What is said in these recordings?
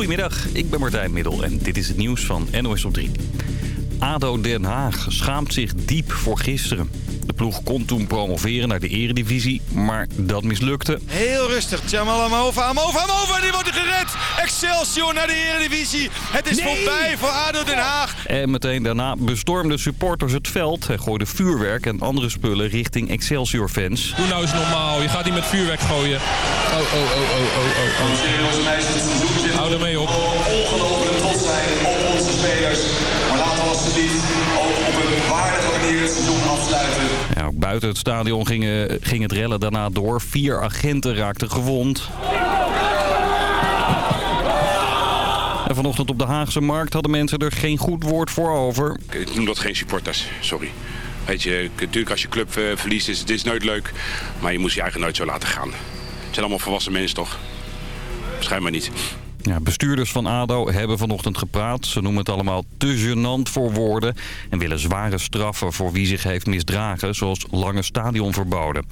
Goedemiddag, ik ben Martijn Middel en dit is het nieuws van NOS op 3. ADO Den Haag schaamt zich diep voor gisteren. De ploeg kon toen promoveren naar de eredivisie, maar dat mislukte. Heel rustig, Jamal Amova, Amova, Amova, die wordt gered. Excelsior naar de eredivisie. Het is voorbij voor ADO Den Haag. En meteen daarna bestormden supporters het veld. en gooiden vuurwerk en andere spullen richting Excelsior-fans. Doe nou eens normaal, je gaat niet met vuurwerk gooien. Oh, oh, oh, oh, oh, oh. oh. Hou ermee op. ongelooflijk trots zijn op onze spelers. Maar laten we alsjeblieft ook op een waardige manier het seizoen afsluiten. Ja, ook buiten het stadion gingen, ging het rellen daarna door. Vier agenten raakten gewond. En vanochtend op de Haagse Markt hadden mensen er geen goed woord voor over. Ik noem dat geen supporters, sorry. Weet je, natuurlijk als je club eh, verliest is het is nooit leuk. Maar je moest je eigen nooit zo laten gaan. Het zijn allemaal volwassen mensen toch? Schijnbaar niet. Ja, bestuurders van ADO hebben vanochtend gepraat. Ze noemen het allemaal te gênant voor woorden... en willen zware straffen voor wie zich heeft misdragen... zoals lange stadionverboden.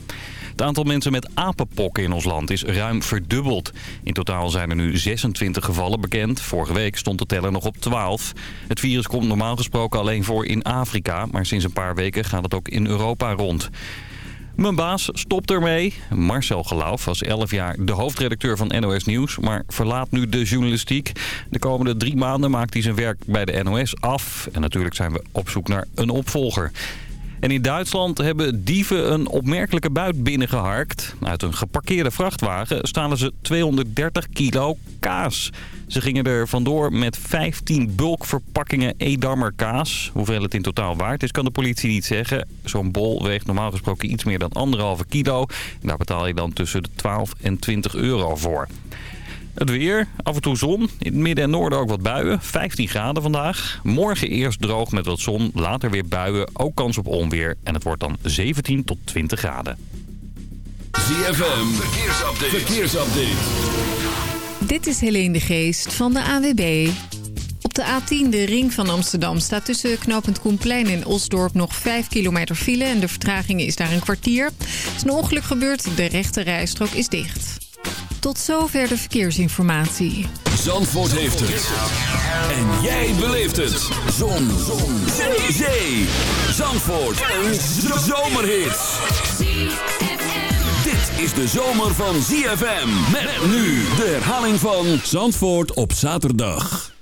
Het aantal mensen met apenpokken in ons land is ruim verdubbeld. In totaal zijn er nu 26 gevallen bekend. Vorige week stond de teller nog op 12. Het virus komt normaal gesproken alleen voor in Afrika... maar sinds een paar weken gaat het ook in Europa rond. Mijn baas stopt ermee. Marcel Geloof was 11 jaar de hoofdredacteur van NOS Nieuws, maar verlaat nu de journalistiek. De komende drie maanden maakt hij zijn werk bij de NOS af. En natuurlijk zijn we op zoek naar een opvolger. En in Duitsland hebben dieven een opmerkelijke buit binnengeharkt. Uit een geparkeerde vrachtwagen stalen ze 230 kilo kaas. Ze gingen er vandoor met 15 bulkverpakkingen Edammer kaas. Hoeveel het in totaal waard is, kan de politie niet zeggen. Zo'n bol weegt normaal gesproken iets meer dan anderhalve kilo. En daar betaal je dan tussen de 12 en 20 euro voor. Het weer, af en toe zon. In het midden en noorden ook wat buien. 15 graden vandaag. Morgen eerst droog met wat zon, later weer buien. Ook kans op onweer. En het wordt dan 17 tot 20 graden. ZFM, verkeersupdate. verkeersupdate. Dit is Helene de Geest van de AWB. Op de A10, de ring van Amsterdam, staat tussen knooppunt Koenplein en Osdorp nog 5 kilometer file. En de vertraging is daar een kwartier. Er is een ongeluk gebeurd, de rechte rijstrook is dicht. Tot zover de verkeersinformatie. Zandvoort heeft het. En jij beleeft het. Zon. Zon. Zee. Zee. Zandvoort. Een zomerhit. Dit is de zomer van ZFM. Met nu de herhaling van Zandvoort op zaterdag.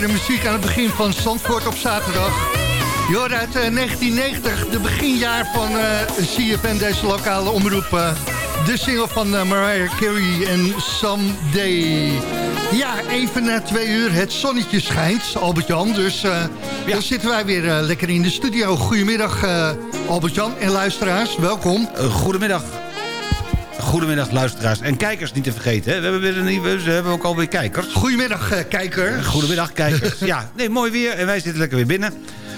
Lekkere muziek aan het begin van Zandvoort op zaterdag. Hoort uit 1990, de beginjaar van uh, CFN, deze lokale omroep. Uh, de single van uh, Mariah Carey en Someday. Ja, even na twee uur, het zonnetje schijnt, Albert-Jan. Dus ja. dan zitten wij weer lekker in de studio. Goedemiddag, Albert-Jan en luisteraars, welkom. goedemiddag. Goedemiddag luisteraars en kijkers niet te vergeten. Hè? We hebben weer een nieuwe, we hebben ook alweer kijkers. Goedemiddag uh, kijker. Goedemiddag kijkers. ja, nee, mooi weer en wij zitten lekker weer binnen.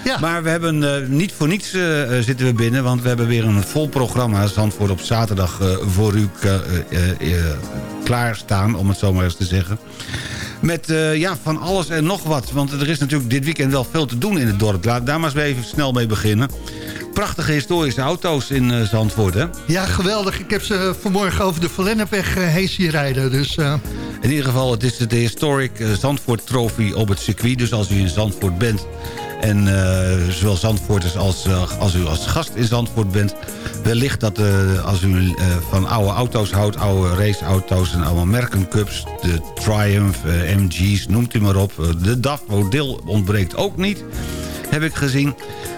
Ja. Maar we hebben uh, niet voor niets uh, zitten we binnen... want we hebben weer een vol programma Zandvoort op zaterdag voor u klaarstaan... om het zo maar eens te zeggen. Met ja, van alles en nog wat. Want er is natuurlijk dit weekend wel veel te doen in het dorp. Laat daar maar eens even snel mee beginnen prachtige historische auto's in uh, Zandvoort, hè? Ja, geweldig. Ik heb ze vanmorgen over de Verlennepweg uh, heen zien rijden. Dus, uh... In ieder geval, het is de Historic Zandvoort Trophy op het circuit. Dus als u in Zandvoort bent en zowel Zandvoorters als, als u als gast in Zandvoort bent... wellicht dat als u van oude auto's houdt, oude raceauto's en allemaal merkencups... de Triumph, MG's, noemt u maar op. de DAF model ontbreekt ook niet, heb ik gezien.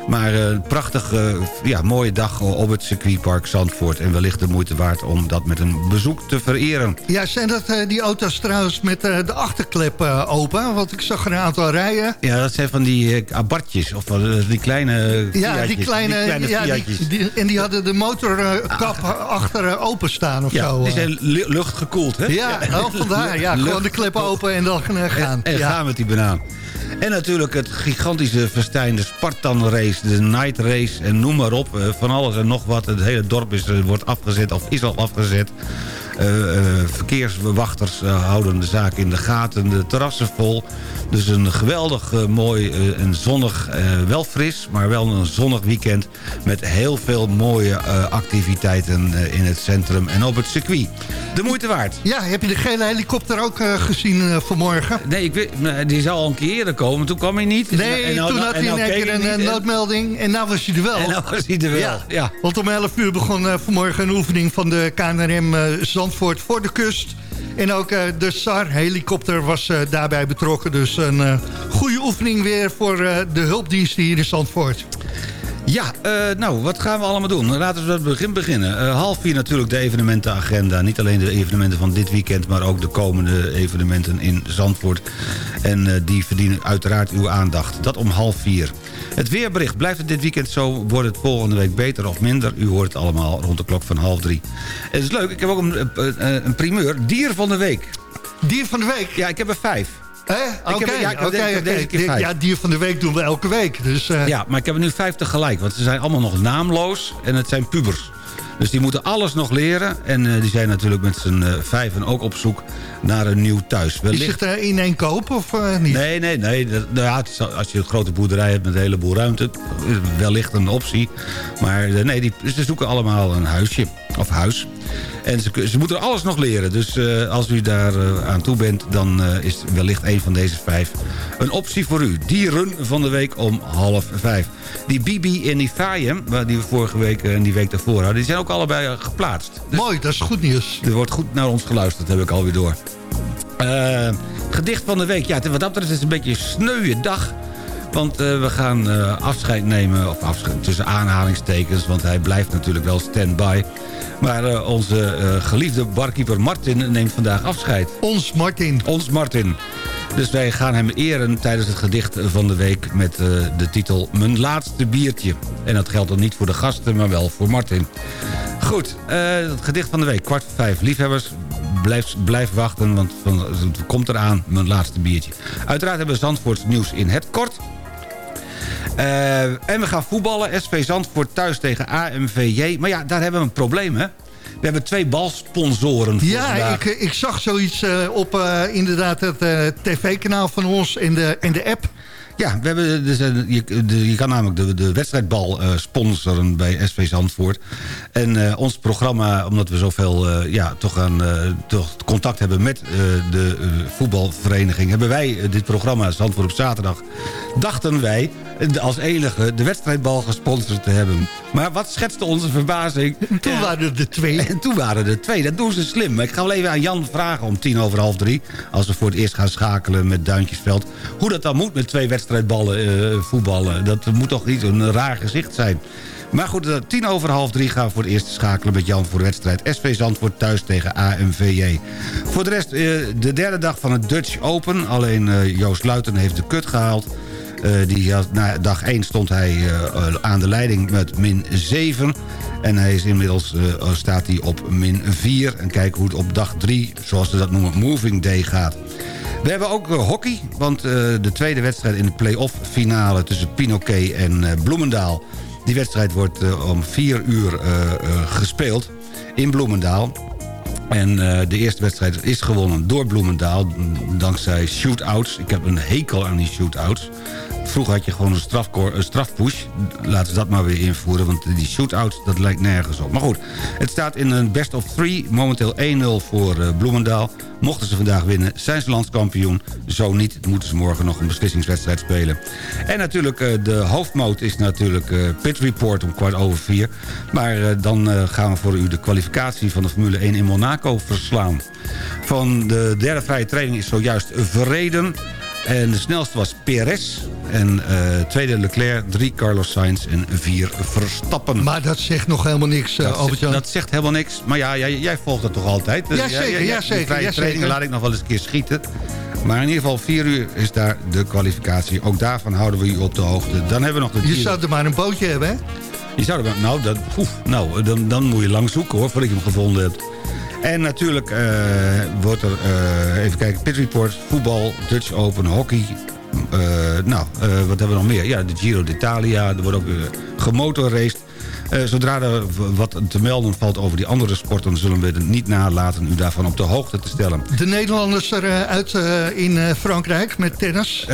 Maar een uh, prachtige, ja, mooie dag op het circuitpark Zandvoort. En wellicht de moeite waard om dat met een bezoek te vereren. Ja, zijn dat uh, die auto's trouwens met uh, de achterklep uh, open? Want ik zag er een aantal rijden. Ja, dat zijn van die abartjes. Of die kleine Ja, die kleine, die kleine ja, die, die, En die hadden de motorkap ah. achter open staan of ja, zo. die zijn luchtgekoeld, hè? Ja, ja. vandaar. Ja, gewoon de klep open en dan gaan. En, en ja. gaan met die banaan. En natuurlijk het gigantische verstijnde Spartan race, de night race en noem maar op. Eh, van alles en nog wat. Het hele dorp is, eh, wordt afgezet of is al afgezet. Uh, verkeerswachters uh, houden de zaak in de gaten, de terrassen vol. Dus een geweldig mooi en zonnig, wel fris, maar wel een zonnig weekend... met heel veel mooie activiteiten in het centrum en op het circuit. De moeite waard. Ja, heb je de gele helikopter ook gezien vanmorgen? Nee, ik weet, die zou al een keer eerder komen, toen kwam hij niet. Nee, en nou, toen had hij in één keer een noodmelding en nou was hij er wel. En nou was hij er wel, ja. ja. Want om 11 uur begon vanmorgen een oefening van de KNRM Zandvoort voor de kust. En ook uh, de SAR-helikopter was uh, daarbij betrokken. Dus een uh, goede oefening weer voor de hulpdiensten hier in Zandvoort. Ja, nou, wat gaan we allemaal doen? Laten we het begin beginnen. half vier natuurlijk de evenementenagenda. Niet alleen de evenementen van dit weekend... maar ook de komende evenementen in Zandvoort. En die verdienen uiteraard uw aandacht. Dat om half vier. Het weerbericht. Blijft het dit weekend zo? Wordt het volgende week beter of minder? U hoort het allemaal rond de klok van half drie. Het is leuk, ik heb ook een, een, een primeur. Dier van de week. Dier van de week? Ja, ik heb er vijf. Oké, ja, ja, dier van de week doen we elke week. Dus, uh... Ja, maar ik heb er nu vijf tegelijk. Want ze zijn allemaal nog naamloos en het zijn pubers. Dus die moeten alles nog leren. En uh, die zijn natuurlijk met z'n uh, vijven ook op zoek naar een nieuw thuis. Wellicht... Is het er in één koop of uh, niet? Nee, nee, nee. Dat, nou ja, als je een grote boerderij hebt met een heleboel ruimte... wellicht een optie. Maar nee, die, ze zoeken allemaal een huisje. Of huis. En ze, ze moeten alles nog leren. Dus uh, als u daar uh, aan toe bent, dan uh, is wellicht een van deze vijf een optie voor u. Dieren van de week om half vijf. Die Bibi en die Fayem, die we vorige week en die week daarvoor hadden... die zijn ook allebei geplaatst. Dus Mooi, dat is goed nieuws. Er wordt goed naar ons geluisterd, heb ik alweer door. gedicht van de week. Ja, wat dat betreft is het een beetje een sneuwe dag... Want uh, we gaan uh, afscheid nemen, of afscheid tussen aanhalingstekens... want hij blijft natuurlijk wel stand-by. Maar uh, onze geliefde barkeeper Martin neemt vandaag afscheid. Ons Martin. Ons Martin. Dus wij gaan hem eren tijdens het gedicht van de week... met de titel Mijn laatste biertje. En dat geldt dan niet voor de gasten, maar wel voor Martin. Goed, het gedicht van de week, kwart voor vijf. Liefhebbers, blijf, blijf wachten, want van, het komt eraan, mijn laatste biertje. Uiteraard hebben we Zandvoorts nieuws in het kort... Uh, en we gaan voetballen. SV Zandvoort thuis tegen AMVJ. Maar ja, daar hebben we een probleem, hè? We hebben twee balsponsoren voor Ja, ik, ik, zag zoiets uh, op uh, inderdaad het tv-kanaal van ons in de, in de app. Ja, we hebben dus, je, de, je kan namelijk de, de wedstrijdbal uh, sponsoren bij SV Zandvoort. En uh, ons programma, omdat we zoveel uh, ja, toch aan, toch contact hebben met de voetbalvereniging... hebben wij dit programma Zandvoort op zaterdag, dachten wij als enige de wedstrijdbal gesponsord te hebben. Maar wat schetste onze verbazing? Toen waren er de twee En toen waren er twee. Dat doen ze slim. Maar ik ga wel even aan Jan vragen om tien over half drie... als we voor het eerst gaan schakelen met Duintjesveld... hoe dat dan moet met twee wedstrijdballen uh, voetballen. Dat moet toch niet een raar gezicht zijn. Maar goed, uh, tien over half drie gaan we voor het eerst schakelen met Jan voor de wedstrijd. SV Zandvoort thuis tegen AMVJ. Voor de rest, uh, de derde dag van het Dutch Open. Alleen Joost Luiten heeft de kut gehaald. Die had, na dag 1 stond hij aan de leiding met min 7. En hij is inmiddels staat hij op min 4. En kijken hoe het op dag 3, zoals ze dat noemen, moving day gaat. We hebben ook hockey, want de tweede wedstrijd in de play-off finale... tussen Pinoquet en Bloemendaal... die wedstrijd wordt om 4 uur gespeeld in Bloemendaal. En de eerste wedstrijd is gewonnen door Bloemendaal... dankzij shootouts. Ik heb een hekel aan die shootouts. Vroeger had je gewoon een, een strafpush. Laten ze dat maar weer invoeren, want die shootouts, dat lijkt nergens op. Maar goed, het staat in een best of three. Momenteel 1-0 voor uh, Bloemendaal. Mochten ze vandaag winnen, zijn ze landskampioen. Zo niet, moeten ze morgen nog een beslissingswedstrijd spelen. En natuurlijk, uh, de hoofdmoot is natuurlijk uh, Pit Report om kwart over vier. Maar dan gaan we voor u de kwalificatie van de Formule 1 in Monaco verslaan. Van de derde vrije training is zojuist verreden... En de snelste was Perez. En uh, tweede Leclerc, drie Carlos Sainz en vier Verstappen. Maar dat zegt nog helemaal niks, uh, dat, zegt, dat zegt helemaal niks. Maar ja, jij, jij volgt dat toch altijd? Dus ja, zeker. Ja, ja, zeker, ja, trainingen laat ik nog wel eens een keer schieten. Maar in ieder geval vier uur is daar de kwalificatie. Ook daarvan houden we u op de hoogte. Dan hebben we nog de... Je zou er maar een bootje hebben, hè? Je zou er maar... Nou, dat, oef, nou dan, dan moet je lang zoeken, hoor, voordat je hem gevonden hebt. En natuurlijk uh, wordt er, uh, even kijken, Pit Report, voetbal, Dutch Open, hockey. Uh, nou, wat hebben we nog meer? Ja, de Giro d'Italia, er wordt ook gemotorraced. Uh, zodra er wat te melden valt over die andere sporten... zullen we het niet nalaten u daarvan op de hoogte te stellen. De Nederlanders eruit uh, in uh, Frankrijk met tennis?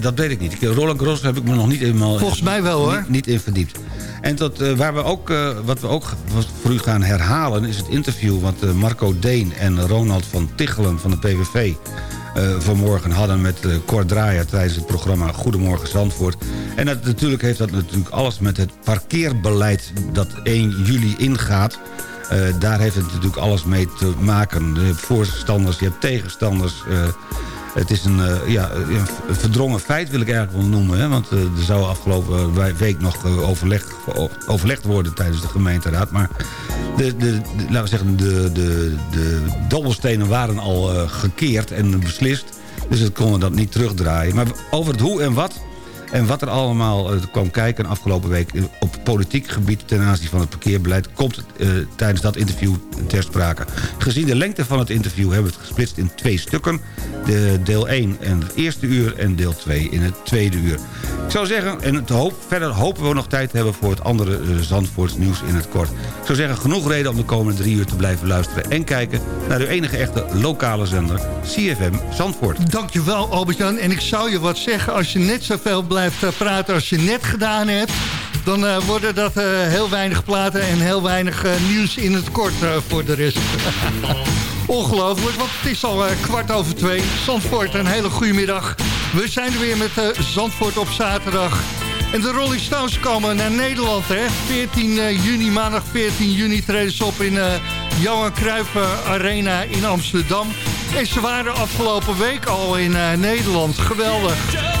dat weet ik niet. Roland Garros heb ik me nog niet eenmaal... Volgens mij wel hoor. Niet, niet in verdiept. En tot, waar we ook, wat we ook voor u gaan herhalen... is het interview wat Marco Deen en Ronald van Tichelen van de PVV... Uh, vanmorgen hadden met uh, Cor Draaier tijdens het programma Goedemorgen Zandvoort. En dat, natuurlijk heeft dat natuurlijk alles met het parkeerbeleid dat 1 juli ingaat. Uh, daar heeft het natuurlijk alles mee te maken. Hebt voorstanders, je hebt tegenstanders. Het is een, uh, ja, een verdrongen feit, wil ik eigenlijk wel noemen. Hè? Want uh, er zou afgelopen week nog uh, overleg, overlegd worden tijdens de gemeenteraad. Maar de, de, de, laten we zeggen, de, de, de dobbelstenen waren al gekeerd en beslist. Dus het konden dat niet terugdraaien. Maar over het hoe en wat en wat er allemaal uh, kwam kijken afgelopen week op politiek gebied ten aanzien van het parkeerbeleid... komt uh, tijdens dat interview ter sprake. Gezien de lengte van het interview hebben we het gesplitst in twee stukken. De deel 1 in het eerste uur en deel 2 in het tweede uur. Ik zou zeggen, en hoop, verder hopen we nog tijd te hebben voor het andere uh, Zandvoorts nieuws in het kort. Ik zou zeggen, genoeg reden om de komende drie uur te blijven luisteren... en kijken naar uw enige echte lokale zender, CFM Zandvoort. Dankjewel Albert-Jan. En ik zou je wat zeggen, als je net zoveel blijft praten als je net gedaan hebt... dan uh, worden dat uh, heel weinig platen en heel weinig nieuws in het kort voor de rest. Ongelooflijk, want het is al kwart over twee. Zandvoort, een hele goede middag. We zijn er weer met Zandvoort op zaterdag. En de Rolling Stones komen naar Nederland, hè. 14 juni, maandag 14 juni treden ze op in Johan Cruijff Arena in Amsterdam. En ze waren afgelopen week al in Nederland. Geweldig.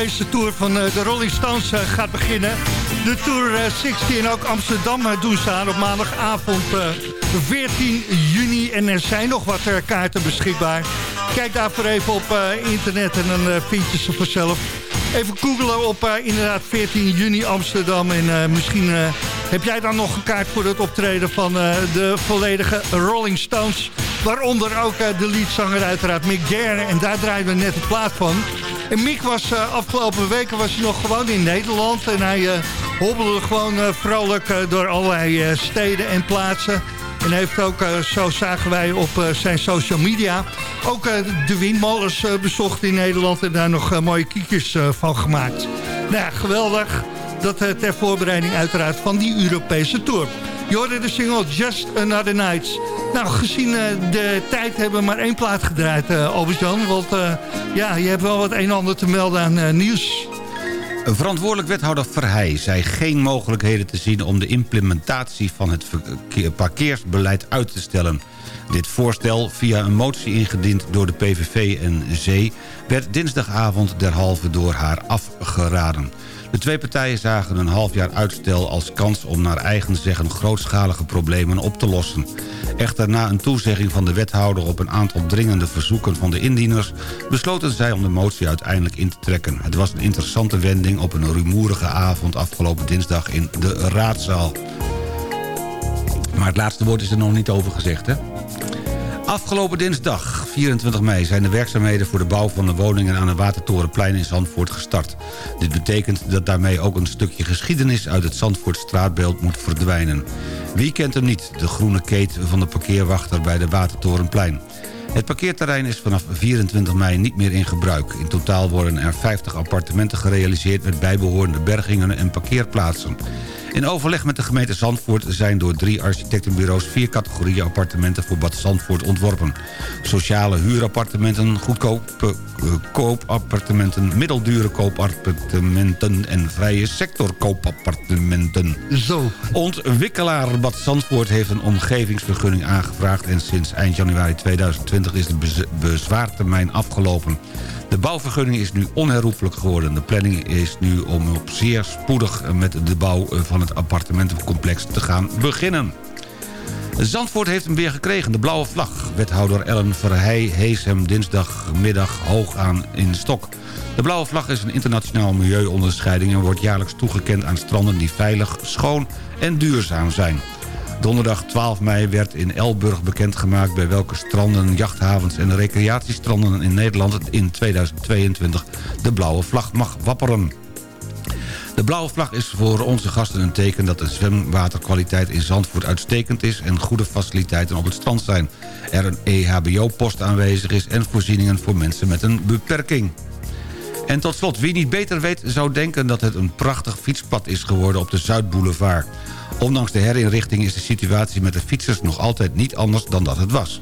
Europese Tour van de Rolling Stones gaat beginnen. De Tour 60 en ook Amsterdam doen staan op maandagavond 14 juni. En er zijn nog wat kaarten beschikbaar. Kijk daarvoor even op internet en dan vind je ze vanzelf. Even googelen op inderdaad 14 juni Amsterdam. En misschien heb jij dan nog een kaart voor het optreden van de volledige Rolling Stones... Waaronder ook de liedzanger uiteraard Mick Jagger. En daar draaien we net een plaat van. En was uh, afgelopen weken was hij nog gewoon in Nederland. En hij uh, hobbelde gewoon vrolijk door allerlei steden en plaatsen. En heeft ook, zo zagen wij op zijn social media... ook de windmolens bezocht in Nederland... en daar nog mooie kiekjes van gemaakt. Nou ja, geweldig. Dat ter voorbereiding uiteraard van die Europese Tour. Je hoorde de single Just Another Night. Nou, gezien uh, de tijd hebben we maar één plaat gedraaid, uh, Albert-Jan. Want uh, ja, je hebt wel wat een en ander te melden aan nieuws. Een verantwoordelijk wethouder Verheij zei geen mogelijkheden te zien... om de implementatie van het parkeersbeleid uit te stellen. Dit voorstel, via een motie ingediend door de PVV en Zee... werd dinsdagavond derhalve door haar afgeraden. De twee partijen zagen een half jaar uitstel als kans om naar eigen zeggen grootschalige problemen op te lossen. Echter na een toezegging van de wethouder op een aantal dringende verzoeken van de indieners... besloten zij om de motie uiteindelijk in te trekken. Het was een interessante wending op een rumoerige avond afgelopen dinsdag in de raadzaal. Maar het laatste woord is er nog niet over gezegd, hè? Afgelopen dinsdag, 24 mei, zijn de werkzaamheden voor de bouw van de woningen aan de Watertorenplein in Zandvoort gestart. Dit betekent dat daarmee ook een stukje geschiedenis uit het Zandvoort straatbeeld moet verdwijnen. Wie kent hem niet, de groene keten van de parkeerwachter bij de Watertorenplein. Het parkeerterrein is vanaf 24 mei niet meer in gebruik. In totaal worden er 50 appartementen gerealiseerd met bijbehorende bergingen en parkeerplaatsen. In overleg met de gemeente Zandvoort zijn door drie architectenbureaus... vier categorieën appartementen voor Bad Zandvoort ontworpen. Sociale huurappartementen, goedkope uh, koopappartementen... middeldure koopappartementen en vrije sector koopappartementen. Zo. Ontwikkelaar Bad Zandvoort heeft een omgevingsvergunning aangevraagd... en sinds eind januari 2020 is de bezwaartermijn afgelopen. De bouwvergunning is nu onherroepelijk geworden. De planning is nu om op zeer spoedig met de bouw van het appartementencomplex te gaan beginnen. Zandvoort heeft hem weer gekregen, de blauwe vlag. Wethouder Ellen Verheij hees hem dinsdagmiddag hoog aan in stok. De blauwe vlag is een internationaal milieuonderscheiding... en wordt jaarlijks toegekend aan stranden die veilig, schoon en duurzaam zijn. Donderdag 12 mei werd in Elburg bekendgemaakt... bij welke stranden, jachthavens en recreatiestranden in Nederland... in 2022 de blauwe vlag mag wapperen. De blauwe vlag is voor onze gasten een teken dat de zwemwaterkwaliteit in Zandvoort uitstekend is en goede faciliteiten op het strand zijn. Er een EHBO-post aanwezig is en voorzieningen voor mensen met een beperking. En tot slot, wie niet beter weet zou denken dat het een prachtig fietspad is geworden op de Zuidboulevard. Ondanks de herinrichting is de situatie met de fietsers nog altijd niet anders dan dat het was.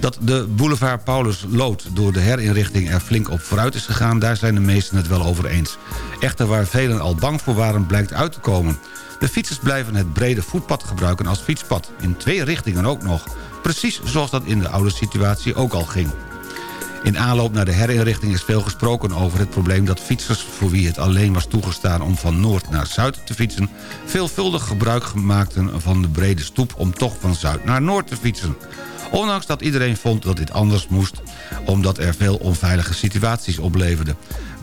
Dat de boulevard Paulus Lood door de herinrichting er flink op vooruit is gegaan... daar zijn de meesten het wel over eens. Echter waar velen al bang voor waren blijkt uit te komen. De fietsers blijven het brede voetpad gebruiken als fietspad. In twee richtingen ook nog. Precies zoals dat in de oude situatie ook al ging. In aanloop naar de herinrichting is veel gesproken over het probleem dat fietsers... voor wie het alleen was toegestaan om van noord naar zuid te fietsen... veelvuldig gebruik maakten van de brede stoep om toch van zuid naar noord te fietsen. Ondanks dat iedereen vond dat dit anders moest... omdat er veel onveilige situaties opleverde.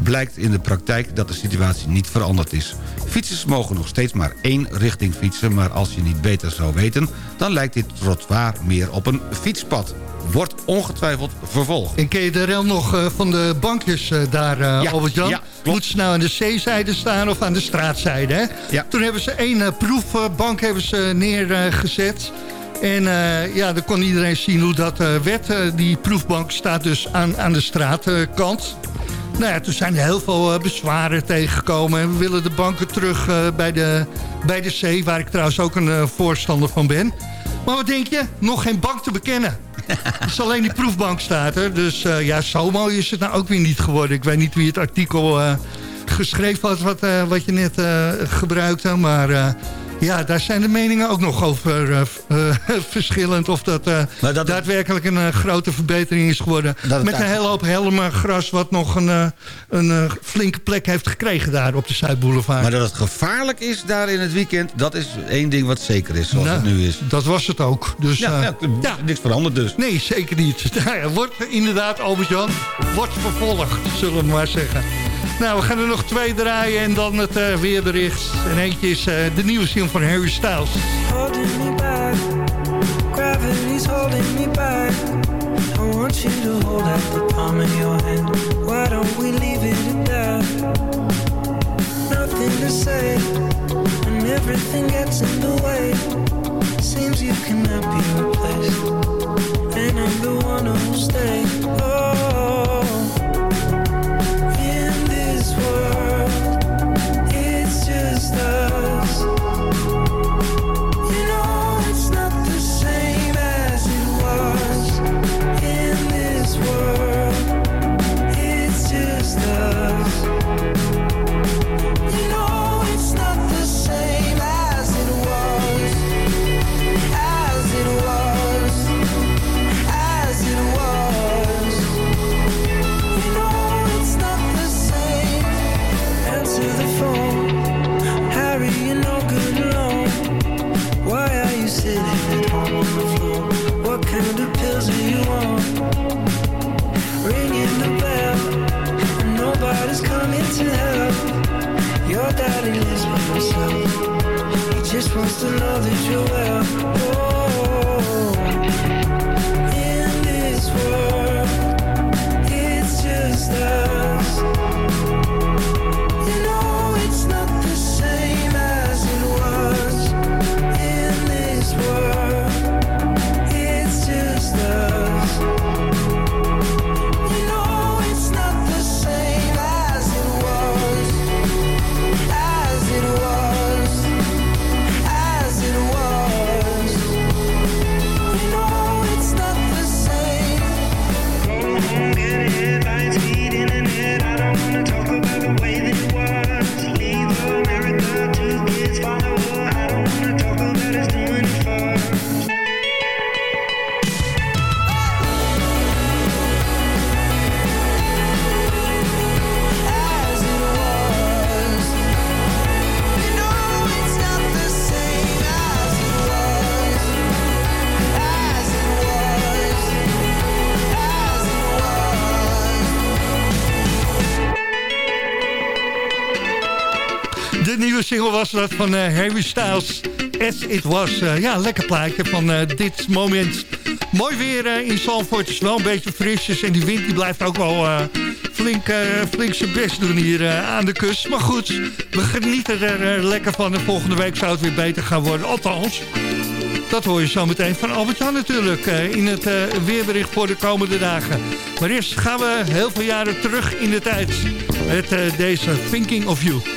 Blijkt in de praktijk dat de situatie niet veranderd is. Fietsers mogen nog steeds maar één richting fietsen... maar als je niet beter zou weten... dan lijkt dit trottoir meer op een fietspad wordt ongetwijfeld vervolgd. En ken je de rel nog uh, van de bankjes uh, daar, uh, ja, Albert-Jan? Ja, Moet ze nou aan de zeezijde staan of aan de straatzijde? Hè? Ja. Toen hebben ze één proefbank hebben ze neergezet... En uh, ja, dan kon iedereen zien hoe dat uh, werd. Uh, die proefbank staat dus aan, aan de straatkant. nou ja, toen zijn er heel veel bezwaren tegengekomen. En we willen de banken terug bij, de, bij de zee, waar ik trouwens ook een voorstander van ben. Maar wat denk je? Nog geen bank te bekennen. is alleen die proefbank staat er. Dus ja, zo mooi is het nou ook weer niet geworden. Ik weet niet wie het artikel geschreven had wat, wat je net gebruikte. Maar Ja, daar zijn de meningen ook nog over uh, uh, verschillend. Of dat, uh, dat daadwerkelijk een grote verbetering is geworden. Met een hele hoop helemaal gras wat nog een, een flinke plek heeft gekregen daar op de Zuidboulevard. Maar dat het gevaarlijk is daar in het weekend, dat is één ding wat zeker is zoals nou, het nu is. Dat was het ook. Dus, ja, ja, ja, niks veranderd dus. Nee, zeker niet. Ja, wordt inderdaad, Albert-Jan, wordt vervolgd, zullen we maar zeggen. Nou, we gaan er nog twee draaien en dan het uh, weerbericht. En eentje is uh, de nieuwe single van Harry Styles. We leave it? Nothing to say, and everything gets in the way. Seems you cannot be replaced, and I'm the one stay. Oh. supposed to know that you're was dat van uh, Harry Styles. As It Was. Uh, ja, lekker plaatje van uh, dit moment. Mooi weer in is wel een beetje frisjes. En die wind die blijft ook wel flink, flink zijn best doen hier aan de kust. Maar goed, we genieten er lekker van. En volgende week zou het weer beter gaan worden. Althans, dat hoor je zo meteen van Albert-Jan natuurlijk. in het weerbericht voor de komende dagen. Maar eerst gaan we heel veel jaren terug in de tijd. Met deze Thinking of You.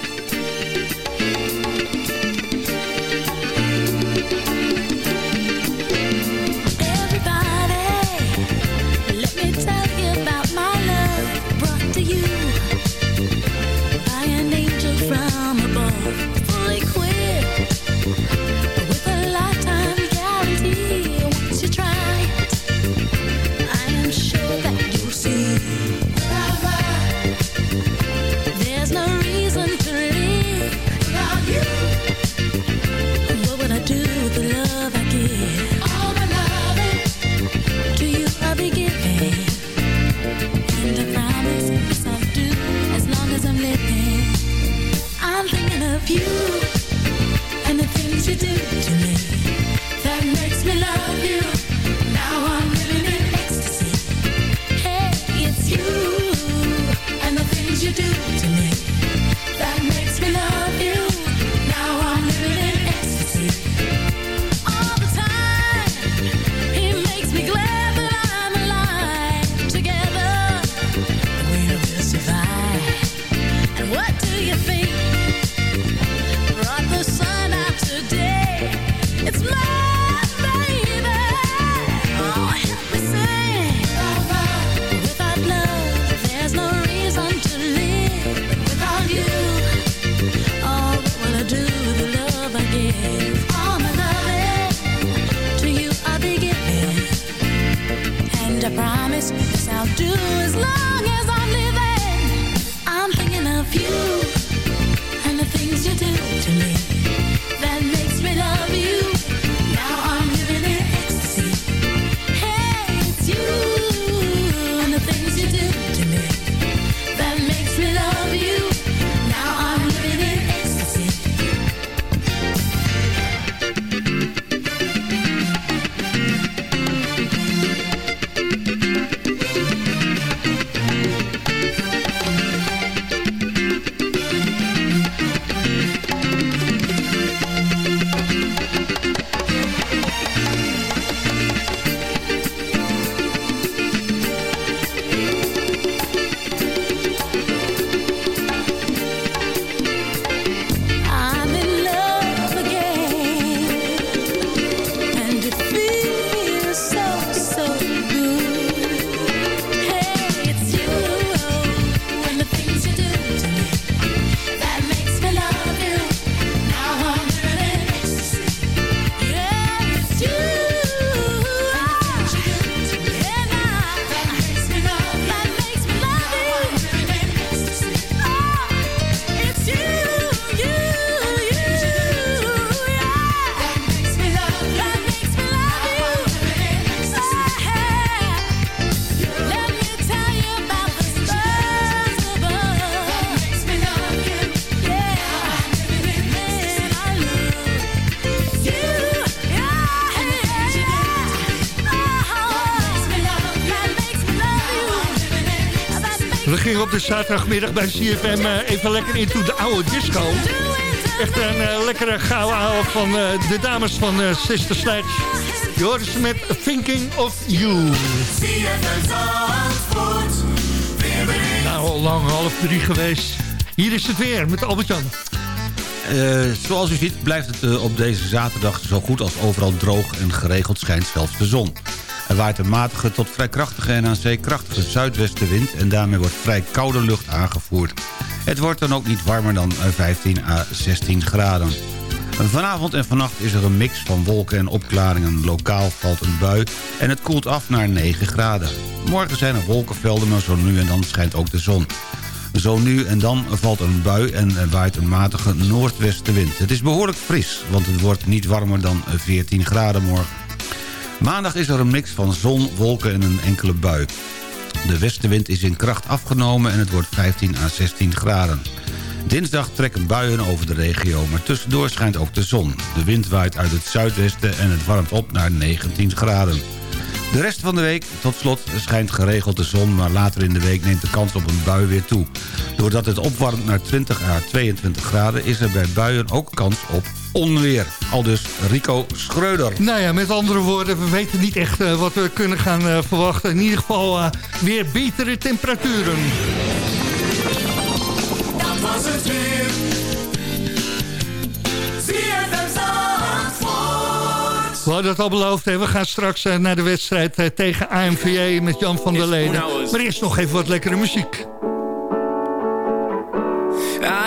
Zaterdagmiddag bij CFM uh, even lekker into de oude disco. Echt een uh, lekkere gouden oude van uh, de dames van Sister Sledge. Ze met Thinking of You. Nou, lang half drie geweest. Hier is het weer met Albert-Jan. Zoals u ziet blijft het op deze zaterdag zo goed als overal droog en geregeld schijnt zelfs de zon. Er waait een matige tot vrij krachtige en aan zee krachtige zuidwestenwind... en daarmee wordt vrij koude lucht aangevoerd. Het wordt dan ook niet warmer dan 15 à 16 graden. Vanavond en vannacht is er een mix van wolken en opklaringen. Lokaal valt een bui en het koelt af naar 9 graden. Morgen zijn er wolkenvelden, maar zo nu en dan schijnt ook de zon. Zo nu en dan valt een bui en waait een matige noordwestenwind. Het is behoorlijk fris, want het wordt niet warmer dan 14 graden morgen. Maandag is er een mix van zon, wolken en een enkele bui. De westenwind is in kracht afgenomen en het wordt 15 à 16 graden. Dinsdag trekken buien over de regio, maar tussendoor schijnt ook de zon. De wind waait uit het zuidwesten en het warmt op naar 19 graden. De rest van de week, tot slot, schijnt geregeld de zon... maar later in de week neemt de kans op een bui weer toe. Doordat het opwarmt naar 20 à 22 graden... is er bij buien ook kans op onweer. Al dus Rico Schreuder. Nou ja, met andere woorden, we weten niet echt uh, wat we kunnen gaan uh, verwachten. In ieder geval uh, weer betere temperaturen. Dat was het weer. We hadden het al beloofd, hè? we gaan straks naar de wedstrijd tegen AMVJ met Jan van der Leden. Maar eerst nog even wat lekkere muziek.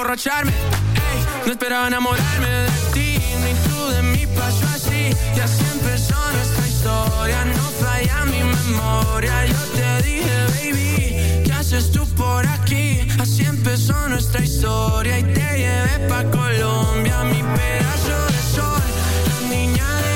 emborracharme, ey, no esperaba enamorarme de ti, ni tú de mí pasó así, y así empezó nuestra historia, no falla mi memoria, yo te dije, baby, ¿qué haces tú por aquí? Así empezó nuestra historia, y te llevé pa' Colombia, mi pedazo de sol, la niña de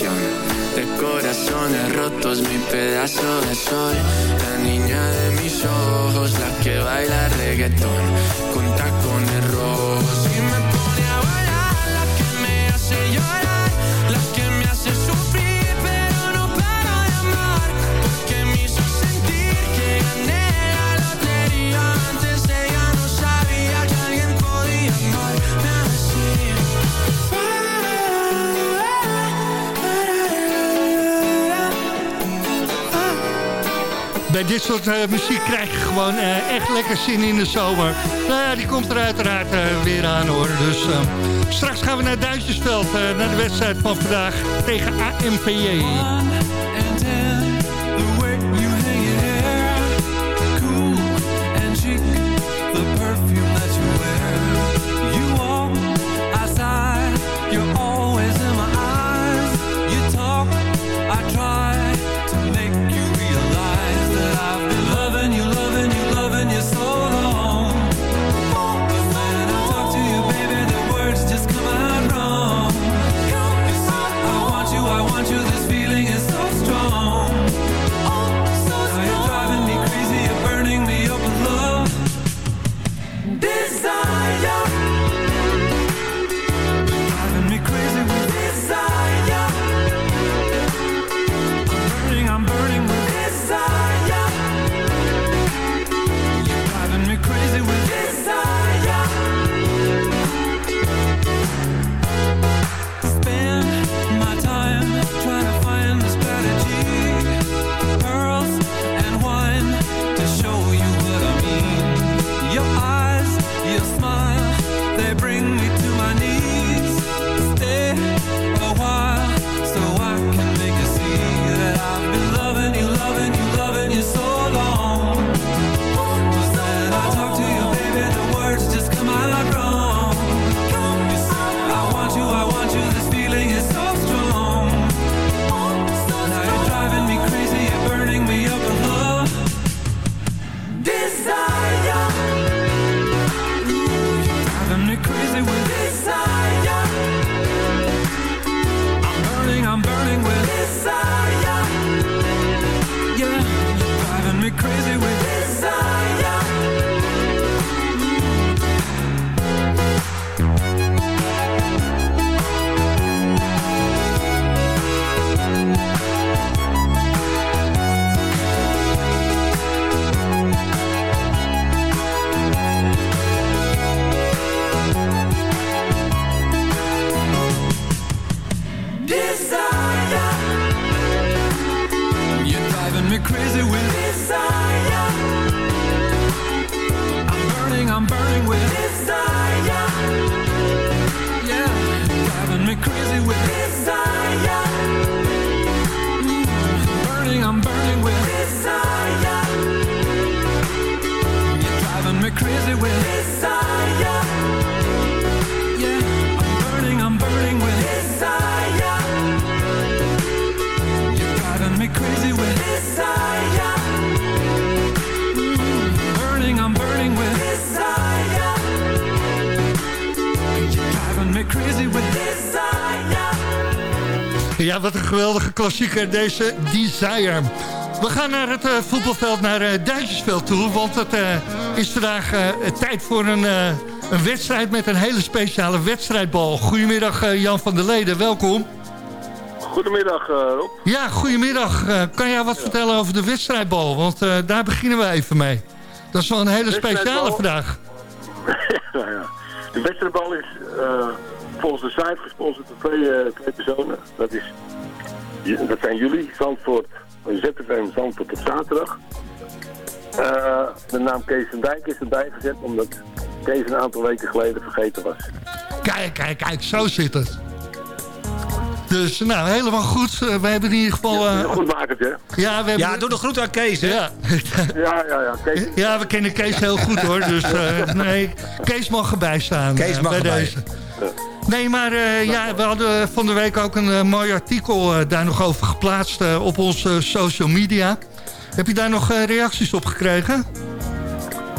de corazones rotos, mi pedazo de sol, la niña de mis ojos, la que baila reggaetón. Con dit soort eh, muziek krijg je gewoon eh, echt lekker zin in de zomer. Nou ja, die komt er uiteraard eh, weer aan hoor. Dus straks gaan we naar Duitsersveld, naar de wedstrijd van vandaag tegen AMVJ. geweldige klassieker, deze Desire. We gaan naar het eh, voetbalveld, naar uh, Duitsersveld toe. Want het eh, is vandaag tijd voor een, een, wedstrijd met een hele speciale wedstrijdbal. Goedemiddag Jan van der Leden, welkom. Goedemiddag Rob. Ja, goedemiddag. kan jij wat vertellen over de wedstrijdbal? Want daar beginnen we even mee. Dat is wel een hele speciale vandaag. De wedstrijdbal is volgens de site gesponsord door twee, twee personen. Dat is dat zijn jullie, Zandvoort, ZFM Zandvoort op zaterdag. de naam Kees van Dijk is erbij gezet omdat Kees een aantal weken geleden vergeten was. Kijk, kijk, kijk, zo zit het. Dus nou, helemaal goed. Uh, we hebben in ieder geval... Uh, goed makertje. Ja, we hebben... ja, doe de groet aan Kees, hè? Ja, ja, ja. ja, Kees. ja we kennen Kees heel goed, hoor. Dus uh, nee, Kees mag erbij staan. Kees mag bij erbij. Deze. Nee, maar ja, we hadden van de week ook een mooi artikel daar nog over geplaatst op onze social media. Heb je daar nog reacties op gekregen?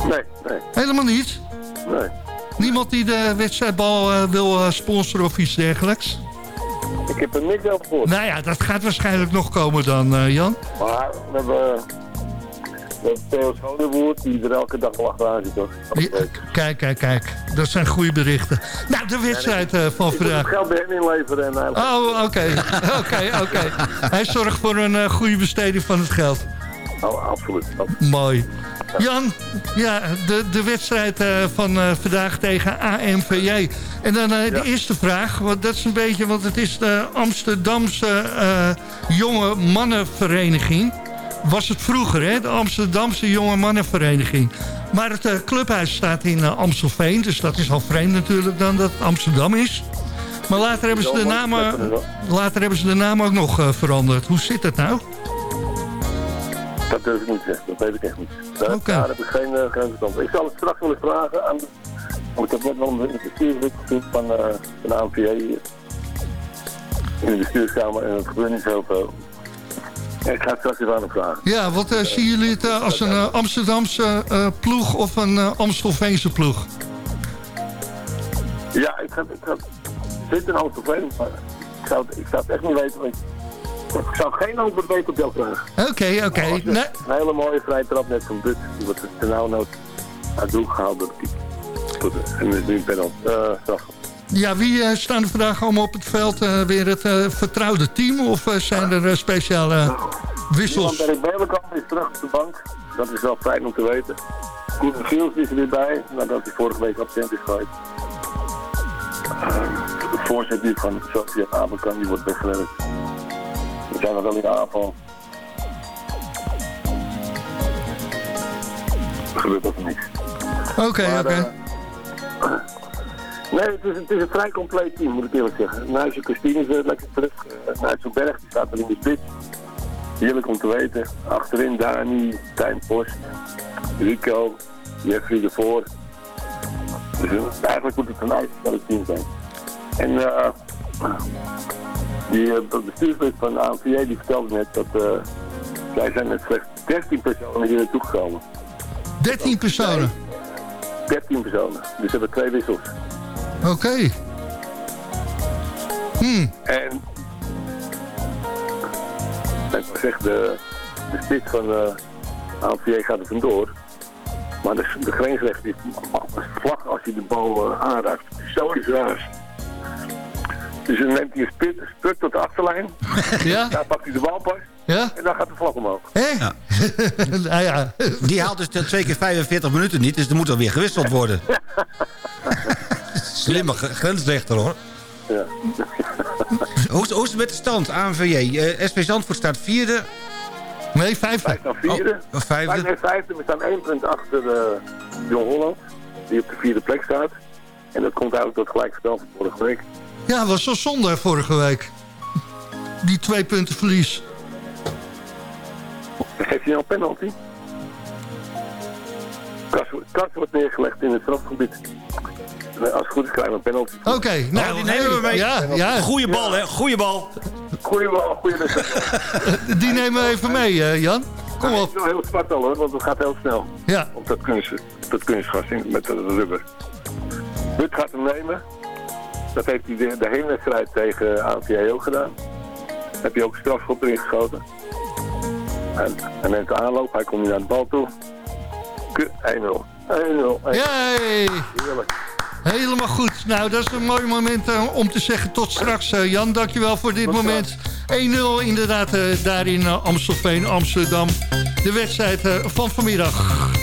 Nee, nee. Helemaal niet? Nee. Niemand die de wedstrijdbal wil sponsoren of iets dergelijks? Ik heb er niks over gehoord. Nou ja, dat gaat waarschijnlijk nog komen dan, Jan. Maar we hebben, hebben Theo die er elke dag wel achteraan zit. Hoor. kijk, kijk, kijk. Dat zijn goede berichten. Nou, de wedstrijd uh, van vandaag. Ik geld bij hem inleveren. En hij... Oh, oké. Oké, oké. Hij zorgt voor een uh, goede besteding van het geld. Oh, absoluut. Mooi. Jan, ja, de, de wedstrijd van vandaag tegen AMVJ. En dan ja. de eerste vraag, want dat is een beetje... want het is de Amsterdamse jonge mannenvereniging. Was het vroeger, hè? De Amsterdamse jonge mannenvereniging. Maar het clubhuis staat in Amstelveen, dus dat is al vreemd natuurlijk dan dat het Amsterdam is. Maar later hebben ze de naam, later hebben ze de naam ook nog veranderd. Hoe zit het nou? Dat durf ik niet te zeggen, dat weet ik echt niet. Daar, okay. daar heb ik geen, uh, geen verstand Ik zal het straks willen vragen aan... Want ik heb net wel een bestuurslid gezien van, van de ANVA in de bestuurskamer en het gebeurt niet ik ga straks even aan hem vragen. Ja, wat uh, zien jullie het uh, als een uh, Amsterdamse ploeg of een Amstelveense ploeg? Ja, ik, ga, ik, ga, zit in Amstelveen, maar ik zou, het, ik zou het echt niet weten. Want ik zou geen antwoord weten op jouw vraag. Oké, oké. Oh, nee. Een hele mooie vrije trap net van But. Die wordt er nou nooit uit doel gehaald door de keeper. En nu een penalty. Uh, ja, wie uh, staan er vandaag allemaal op het veld? Uh, weer het uh, vertrouwde team? Of zijn er speciale wissels? Bij Belenkamp is terug op de bank. Dat is wel fijn om te weten. Koen Giels is er weer bij, nadat hij vorige week absent is geweest. de voorzet nu van Sofia Aberkan, die wordt weggewerkt. We zijn nog wel in de aanval. Er gebeurt ook niks. Oké, okay, oké. Okay. Nee, het is, het is, een vrij compleet team, moet ik eerlijk zeggen. Nuisje Christine is uh, lekker terug. Uh, Nuisje Berg die staat er in de spits. Heerlijk om te weten. Achterin Dani, Tijn Post, Rico, Jeffrey ervoor. Dus eigenlijk moet het een uitgestelde team zijn. En uh, die uh, bestuurslid van de ANVJ die vertelde net dat zij zijn met slechts 13 personen hier naartoe gekomen. 13 personen? 13 personen. Dus ze hebben twee wissels. Oké. Okay. Hmm. En ik zeg, de, de spits van de ANVJ gaat er vandoor. Maar de, de is vlak als hij de bal uh, aanraakt. Zoiets raars. Dus dan neemt hij een spurt tot de achterlijn. Ja? Daar pakt hij de bal pas. Ja? En dan gaat de vlag omhoog. Hé? Ja. nou ja. Die haalt dus twee keer 45 minuten niet, dus er moet alweer gewisseld worden. Slimme grensrechter hoor. Ja. hoe, is, hoe is het met de stand, ANVJ? Uh, SV Zandvoort staat vierde. Nee, vijfde. Wij staan vierde. Oh, vijfde. Wij zijn vijfde. We staan één punt achter uh, Jong Holland. Die op de vierde plek staat. En dat komt eigenlijk tot gelijkspel van vorige week. Ja, dat was zo zonde vorige week. Die twee punten verlies. Geeft hij nou een penalty? Kas wordt neergelegd in het strafgebied. Als het goed is krijgen we een penalty. Oké, okay, nou, oh, die nemen we mee. Ja, ja. Goeie bal, hè? Goeie bal. Goeie bal, goeie Die nemen we even mee, uh, Jan. Kom op. Het is wel heel zwart al, hoor, want het gaat heel snel. Ja. Op dat, kunst, dat kunstgas met de rubber. But gaat hem nemen. Dat heeft hij de, de heenwedstrijd tegen ANVA ook gedaan. Heb je ook strafschop erin geschoten. En hij neemt de aanloop, hij komt nu naar de bal toe. 1-0. 1-0. Yay! Heerlijk. Helemaal goed. Nou, dat is een mooi moment uh, om te zeggen tot straks. Uh, Jan, dankjewel voor dit moment. 1-0 inderdaad uh, daar in Amstelveen, Amsterdam. De wedstrijd van vanmiddag.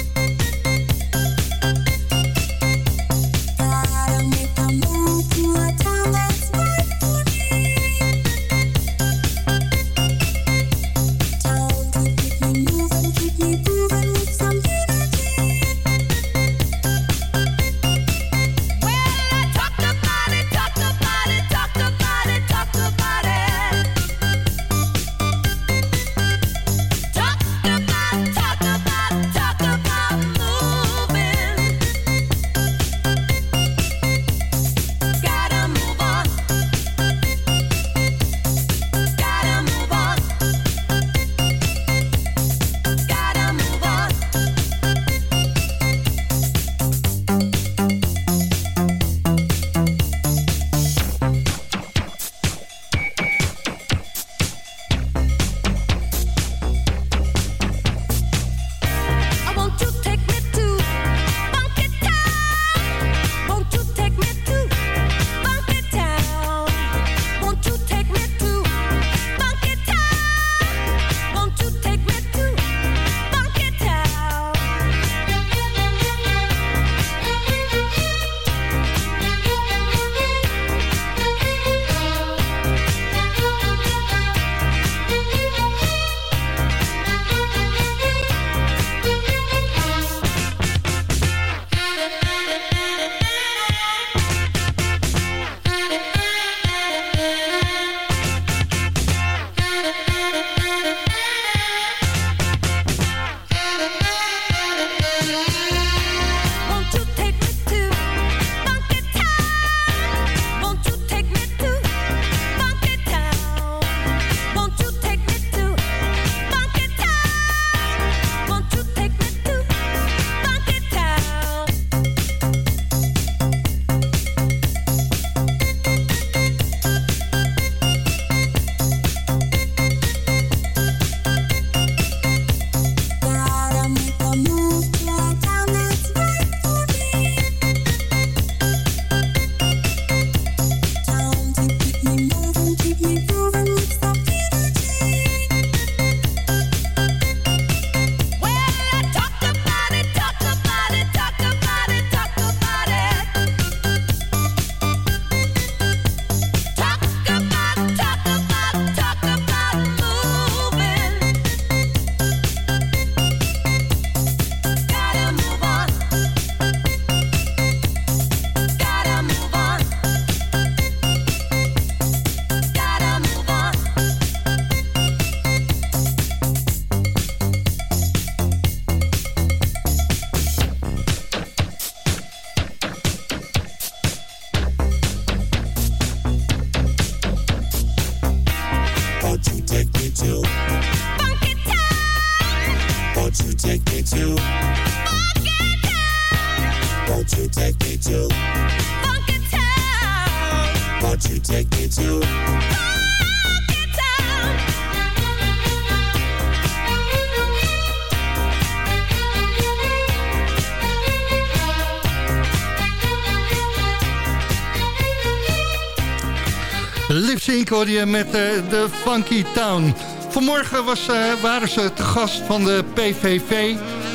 Met uh, de Funky Town. Vanmorgen was, uh, waren ze te gast van de PVV.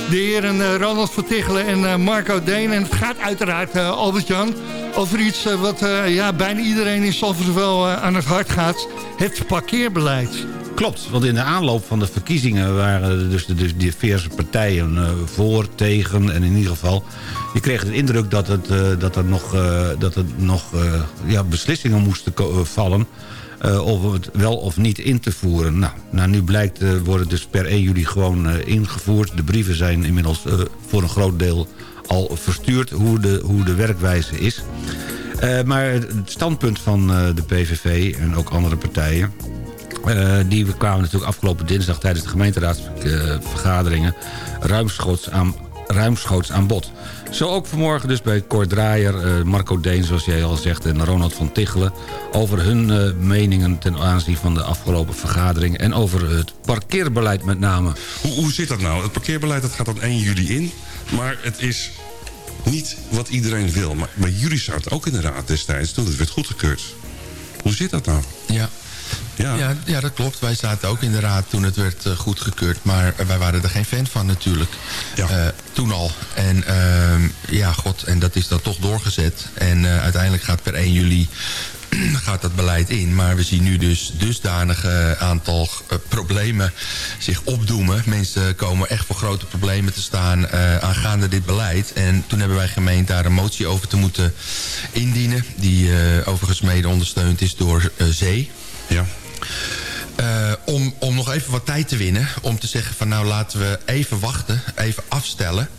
De heren uh, Ronald Vertichelen en Marco Deen. En het gaat uiteraard, Albert-Jan, over iets wat ja, bijna iedereen in Zalvers wel aan het hart gaat. Het parkeerbeleid. Klopt, want in de aanloop van de verkiezingen waren dus de, diverse partijen voor, tegen en in ieder geval je kreeg de indruk dat, het, dat er nog, dat er nog ja, beslissingen moesten vallen... om het wel of niet in te voeren. Nou, nou nu blijkt, worden dus per 1 juli gewoon ingevoerd. De brieven zijn inmiddels voor een groot deel al verstuurd... hoe de, hoe de werkwijze is. maar het standpunt van de PVV en ook andere partijen... die kwamen natuurlijk afgelopen dinsdag tijdens de gemeenteraadsvergaderingen... ruimschoots aan, ruimschoots aan bod. Zo ook vanmorgen dus bij Cor Draaier, uh, Marco Deen, zoals jij al zegt... en Ronald van Tichelen over hun uh, meningen ten aanzien van de afgelopen vergadering... en over het parkeerbeleid met name. Hoe, hoe zit dat nou? Het parkeerbeleid dat gaat op 1 juli in, maar het is niet wat iedereen wil. Maar, maar jullie zaten ook in de raad destijds toen het werd goedgekeurd. Hoe zit dat nou? Ja. Ja. Ja, ja, dat klopt. Wij zaten ook in de raad toen het werd uh, goedgekeurd. Maar wij waren er geen fan van natuurlijk. Ja. Uh, toen al. En uh, ja, god, en dat is dan toch doorgezet. En uiteindelijk gaat per 1 juli gaat dat beleid in. Maar we zien nu dus dusdanige aantal problemen zich opdoemen. Mensen komen echt voor grote problemen te staan uh, aangaande dit beleid. En toen hebben wij gemeend daar een motie over te moeten indienen. Die uh, overigens mede ondersteund is door Zee. Ja. Uh, om, om nog even wat tijd te winnen. Om te zeggen van nou laten we even wachten. Even afstellen.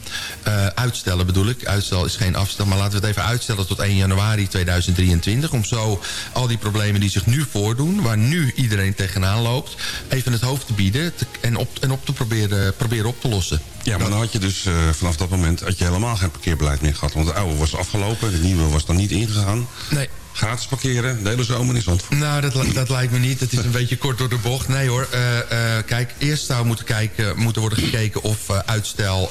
Uh, uitstellen bedoel ik. Uitstel is geen afstel. Maar laten we het even uitstellen tot 1 januari 2023. Om zo al die problemen die zich nu voordoen. Waar nu iedereen tegenaan loopt. Even het hoofd te bieden. Te, en op, en op te proberen, proberen op te lossen. Ja, maar dan had je dus uh, vanaf dat moment had je helemaal geen parkeerbeleid meer gehad. Want de oude was afgelopen. De nieuwe was dan niet ingegaan. Nee. Gratis parkeren, de hele zomer in Zandvoort. Nou, dat, dat lijkt me niet. Het is een beetje kort door de bocht. Nee hoor, uh, uh, kijk, eerst zou moeten, kijken, moeten worden gekeken of uh, uitstel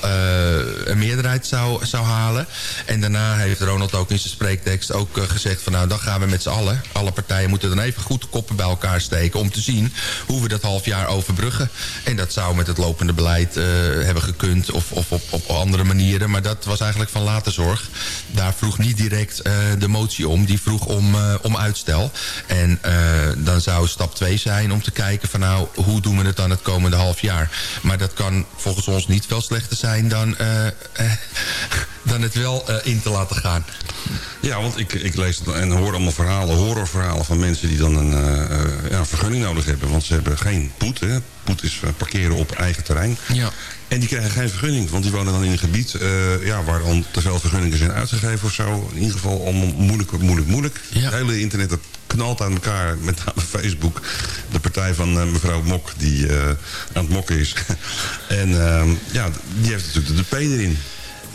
een meerderheid zou, zou halen. En daarna heeft Ronald ook in zijn spreektekst ook gezegd van nou, dan gaan we met z'n allen. Alle partijen moeten dan even goed koppen bij elkaar steken om te zien hoe we dat half jaar overbruggen. En dat zou met het lopende beleid hebben gekund of, of op, op andere manieren. Maar dat was eigenlijk van later zorg. Daar vroeg niet direct de motie om. Die vroeg om, uh, om uitstel. En uh, dan zou stap 2 zijn om te kijken van nou, hoe doen we het dan het komende half jaar. Maar dat kan volgens ons niet veel slechter zijn dan, uh, dan het wel in te laten gaan. Ja, want ik, ik lees en hoor allemaal verhalen, horrorverhalen van mensen die dan een ja, vergunning nodig hebben. Want ze hebben geen poet. Hè. Poet is parkeren op eigen terrein. Ja. En die krijgen geen vergunning, want die wonen dan in een gebied uh, ja, waar dan te veel vergunningen zijn uitgegeven of zo. In ieder geval om moeilijk, moeilijk, moeilijk. Ja. Het hele internet dat knalt aan elkaar, met name Facebook. De partij van uh, mevrouw Mok, die uh, aan het mokken is. en ja, die heeft natuurlijk de P erin.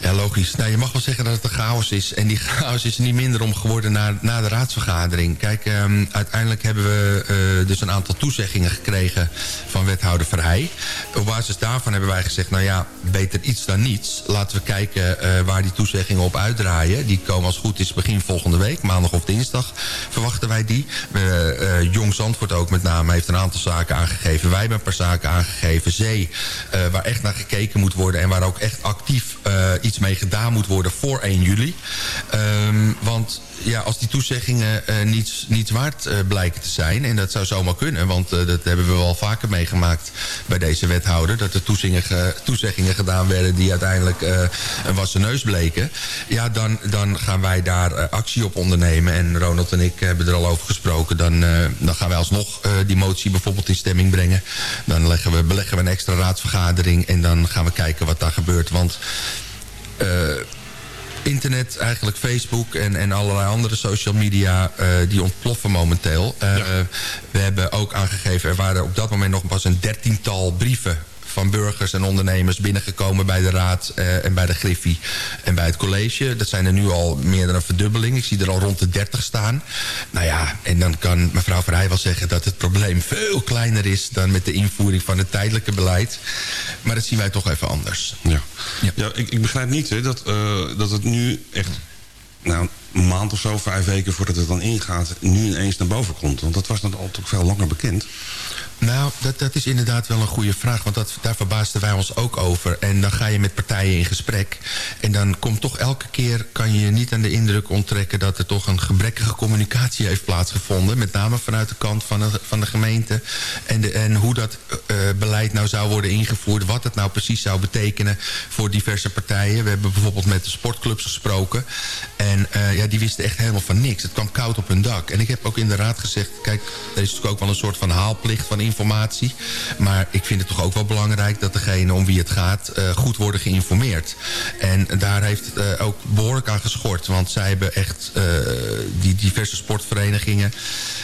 Ja, logisch. Nou, je mag wel zeggen dat het een chaos is. En die chaos is niet minder om geworden na, na de raadsvergadering. Kijk, um, uiteindelijk hebben we uh, dus een aantal toezeggingen gekregen van wethouder Verheij. Op basis daarvan hebben wij gezegd, nou ja, beter iets dan niets. Laten we kijken uh, waar die toezeggingen op uitdraaien. Die komen als goed is begin volgende week, maandag of dinsdag, verwachten wij die. Uh, Jong Zandvoort ook met name heeft een aantal zaken aangegeven. Wij hebben een paar zaken aangegeven. Zee, waar echt naar gekeken moet worden en waar ook echt actief iets mee gedaan moet worden voor 1 juli. Um, want ja, als die toezeggingen uh, niets, niets waard uh, blijken te zijn... en dat zou zomaar kunnen, want uh, dat hebben we wel vaker meegemaakt bij deze wethouder... dat er toezeggingen, toezeggingen gedaan werden die uiteindelijk een wassen neus bleken... ja, dan, dan gaan wij daar actie op ondernemen. En Ronald en ik hebben er al over gesproken. Dan, dan gaan wij alsnog die motie bijvoorbeeld in stemming brengen. Dan leggen we, beleggen we een extra raadsvergadering... en dan gaan we kijken wat daar gebeurt. Want... Uh, internet, eigenlijk Facebook en, en allerlei andere social media... Uh, die ontploffen momenteel. Uh, ja. We hebben ook aangegeven... er waren op dat moment nog pas een dertiental brieven van burgers en ondernemers binnengekomen bij de raad uh, en bij de Griffie en bij het college. Dat zijn er nu al meer dan een verdubbeling. Ik zie er al rond de 30 staan. Nou ja, en dan kan mevrouw Verheij wel zeggen dat het probleem veel kleiner is dan met de invoering van het tijdelijke beleid. Maar dat zien wij toch even anders. Ja, ja. ja ik, ik begrijp niet hè, dat, uh, dat het nu echt nou, een maand of zo, vijf weken voordat het dan ingaat, nu ineens naar boven komt. Want dat was dan al toch veel langer bekend. Nou, dat, dat is inderdaad wel een goede vraag. Want dat, daar verbaasden wij ons ook over. En dan ga je met partijen in gesprek. En dan komt toch elke keer... kan je je niet aan de indruk onttrekken... dat er toch een gebrekkige communicatie heeft plaatsgevonden. Met name vanuit de kant van de, van de gemeente. En, en hoe dat uh, beleid nou zou worden ingevoerd. Wat het nou precies zou betekenen voor diverse partijen. We hebben bijvoorbeeld met de sportclubs gesproken. En uh, ja, die wisten echt helemaal van niks. Het kwam koud op hun dak. En ik heb ook in de raad gezegd... kijk, er is natuurlijk ook wel een soort van haalplicht van informatie. Maar ik vind het toch ook wel belangrijk dat degene om wie het gaat uh, goed worden geïnformeerd. En daar heeft het uh, ook behoorlijk aan geschort. Want zij hebben echt uh, die diverse sportverenigingen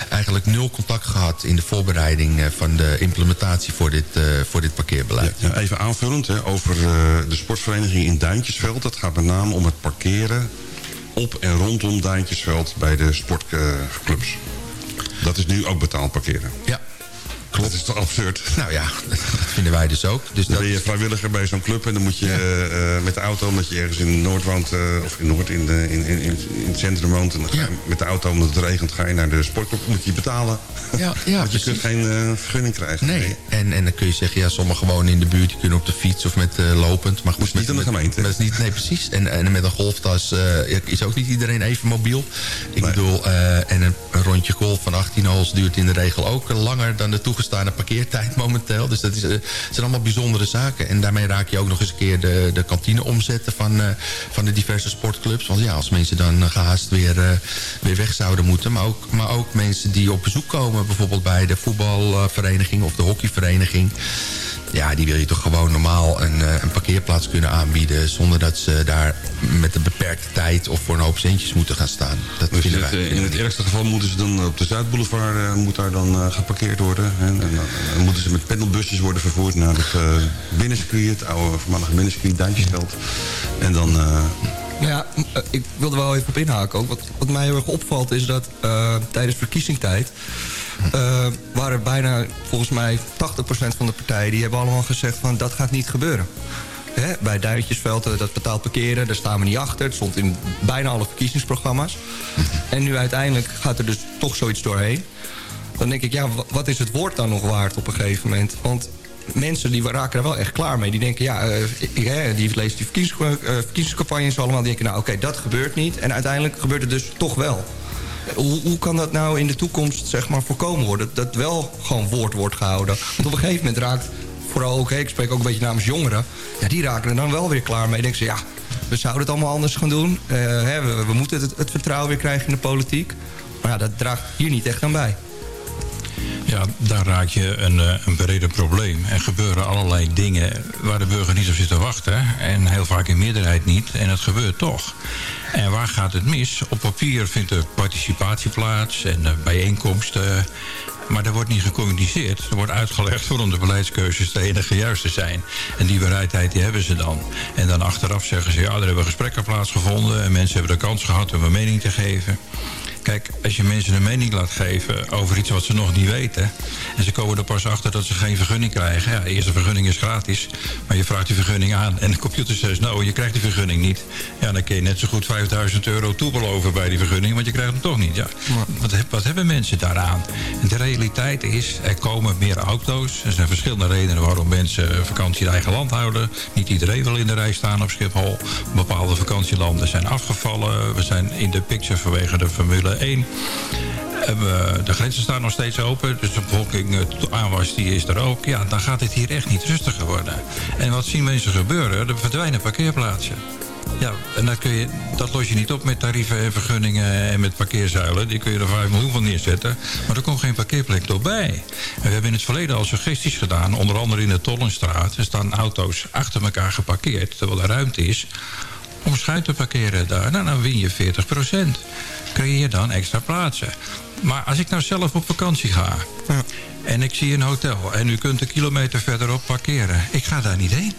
eigenlijk nul contact gehad in de voorbereiding van de implementatie voor dit, voor dit parkeerbeleid. Ja, even aanvullend hè, over de sportvereniging in Duintjesveld. Dat gaat met name om het parkeren op en rondom Duintjesveld bij de sportclubs. Dat is nu ook betaald parkeren. Ja, Klopt. Dat is toch absurd? Nou ja, dat vinden wij dus ook. Dus dan dat ben je vrijwilliger bij zo'n club... en dan moet je eh, eh, met de auto, omdat je ergens in Noord woont... eh, of in Noord, in, de, in, in, in het centrum woont... en dan ga je met de auto, omdat het regent, ga je naar de sportclub... moet je betalen. Ja, ja Want je precies. kunt geen vergunning krijgen. Nee, en, en dan kun je zeggen, ja, sommigen wonen in de buurt... die kunnen op de fiets of met lopend. Maar goed, is niet met, aan de met- gemeente. met- niet, nee, precies. En, en met een golftas is ook niet iedereen even mobiel. Ik bedoel, en een, een rondje golf van 18 holes duurt in de regel ook langer... dan de toegestane parkeertijd momenteel. Dus dat is, eh, het zijn allemaal bijzondere zaken. En daarmee raak je ook nog eens een keer de, de kantine omzetten... Van, eh, van de diverse sportclubs. Want ja, als mensen dan eh, gehaast weer, eh, weer weg zouden moeten... Maar ook, maar ook mensen die op bezoek komen... bijvoorbeeld bij de voetbalvereniging of de hockeyvereniging... Ja, die wil je toch gewoon normaal een, eh, een parkeerplaats kunnen aanbieden... zonder dat ze daar met een beperkte tijd of voor een hoop centjes moeten gaan staan. Dat Dus in vinden het, wij. eh, in het ergste geval moeten ze dan op de Zuidboulevard eh, moet daar dan geparkeerd worden. En, en dan, moeten ze met pendelbusjes worden vervoerd naar het uh, binnencircuit, het oude voormalige binnencircuit, Duintjesveld. En dan... ja, ik wilde wel even op inhaken ook. Wat, wat mij heel erg opvalt is dat eh, tijdens verkiezingstijd... eh, waren bijna, volgens mij, 80% van de partijen... die hebben allemaal gezegd van dat gaat niet gebeuren. Hè, bij Duintjesveld, eh, dat betaald parkeren, daar staan we niet achter. Het stond in bijna alle verkiezingsprogramma's. En nu uiteindelijk gaat er dus toch zoiets doorheen. Dan denk ik, ja, wa- wat is het woord dan nog waard op een gegeven moment? Want mensen die raken er wel echt klaar mee. Die denken, ja, eh, die lezen die verkiezings, verkiezingscampagnes allemaal. Die denken, nou oké, dat gebeurt niet. En uiteindelijk gebeurt het dus toch wel. Hoe, hoe kan dat nou in de toekomst zeg maar, voorkomen worden? Dat wel gewoon woord wordt gehouden. Want op een gegeven moment raakt vooral ook... ik spreek ook een beetje namens jongeren... Ja, die raken er dan wel weer klaar mee. Denken ze, ja, we zouden het allemaal anders gaan doen. Eh, hè, we, we moeten het, het vertrouwen weer krijgen in de politiek. Maar ja, dat draagt hier niet echt aan bij. Ja, daar raak je een, eh, een breder probleem. Er gebeuren allerlei dingen waar de burger niet op zit te wachten. En heel vaak in meerderheid niet. En het gebeurt toch. En waar gaat het mis? Op papier vindt er participatie plaats en eh, bijeenkomsten. Maar er wordt niet gecommuniceerd. Er wordt uitgelegd waarom de beleidskeuzes de enige juiste zijn. En die bereidheid die hebben ze dan. En dan achteraf zeggen ze, ja, er hebben gesprekken plaatsgevonden... en mensen hebben de kans gehad om een mening te geven. Kijk, als je mensen een mening laat geven over iets wat ze nog niet weten... en ze komen er pas achter dat ze geen vergunning krijgen... ja, de eerste vergunning is gratis, maar je vraagt die vergunning aan... en de computer zegt, nou, je krijgt die vergunning niet. Ja, dan kun je net zo goed 5000 euro toebeloven bij die vergunning... want je krijgt hem toch niet. Ja. Wat, wat hebben mensen daaraan? En de realiteit is, er komen meer auto's. Er zijn verschillende redenen waarom mensen vakantie in eigen land houden. Niet iedereen wil in de rij staan op Schiphol. Bepaalde vakantielanden zijn afgevallen. We zijn in de picture vanwege de Formule 1. En we- de grenzen staan nog steeds open. Dus de bevolking, het aanwas, die is er ook. Ja, dan gaat het hier echt niet rustiger worden. En wat zien mensen gebeuren? Er verdwijnen parkeerplaatsen. Ja, en dat, kun je, dat los je niet op met tarieven en vergunningen en met parkeerzuilen. Die kun je er 5 miljoen van neerzetten. Maar er komt geen parkeerplek door bij. En we hebben in het verleden al suggesties gedaan. Onder andere in de Tollenstraat. Er staan auto's achter elkaar geparkeerd. Terwijl er ruimte is om schuin te parkeren daar. Nou, dan win je 40 procent. Creëer dan extra plaatsen. Maar als ik nou zelf op vakantie ga... en ik zie een hotel... en u kunt een kilometer verderop parkeren... ik ga daar niet heen.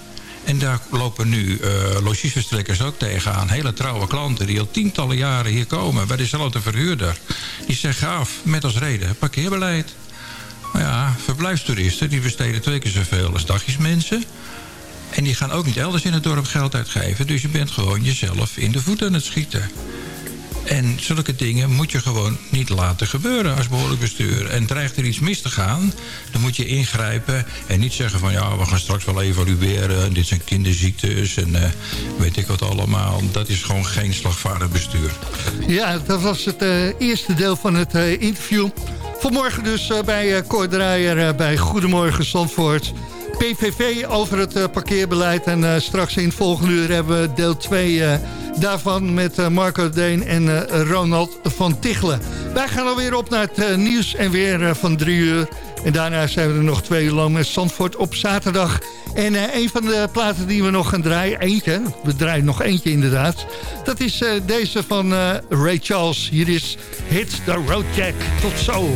En daar lopen nu eh logiesverstrekkers ook tegenaan. Hele trouwe klanten die al tientallen jaren hier komen... bij dezelfde verhuurder. Die zeggen af met als reden parkeerbeleid. Maar ja, verblijfstoeristen die besteden twee keer zoveel als dagjesmensen... En die gaan ook niet elders in het dorp geld uitgeven. Dus je bent gewoon jezelf in de voet aan het schieten. En zulke dingen moet je gewoon niet laten gebeuren als behoorlijk bestuur. En dreigt er iets mis te gaan, dan moet je ingrijpen... en niet zeggen van ja, we gaan straks wel evalueren... en dit zijn kinderziektes en eh, weet ik wat allemaal. Dat is gewoon geen slagvaardig bestuur. Ja, dat was het eh, eerste deel van het eh, interview. Vanmorgen dus bij uh, bij Goedemorgen Zandvoort. PVV over het eh, parkeerbeleid. En eh, straks in volgende uur hebben we deel 2 eh, daarvan... met Marco Deen en Ronald van Tichelen. Wij gaan alweer op naar het nieuws en weer van drie uur. En daarna zijn we er nog twee uur lang met Zandvoort op zaterdag. En een van de platen die we nog gaan draaien, eentje, we draaien nog eentje inderdaad. Dat is deze van Ray Charles. Hier is Hit the Road Jack. Tot zo.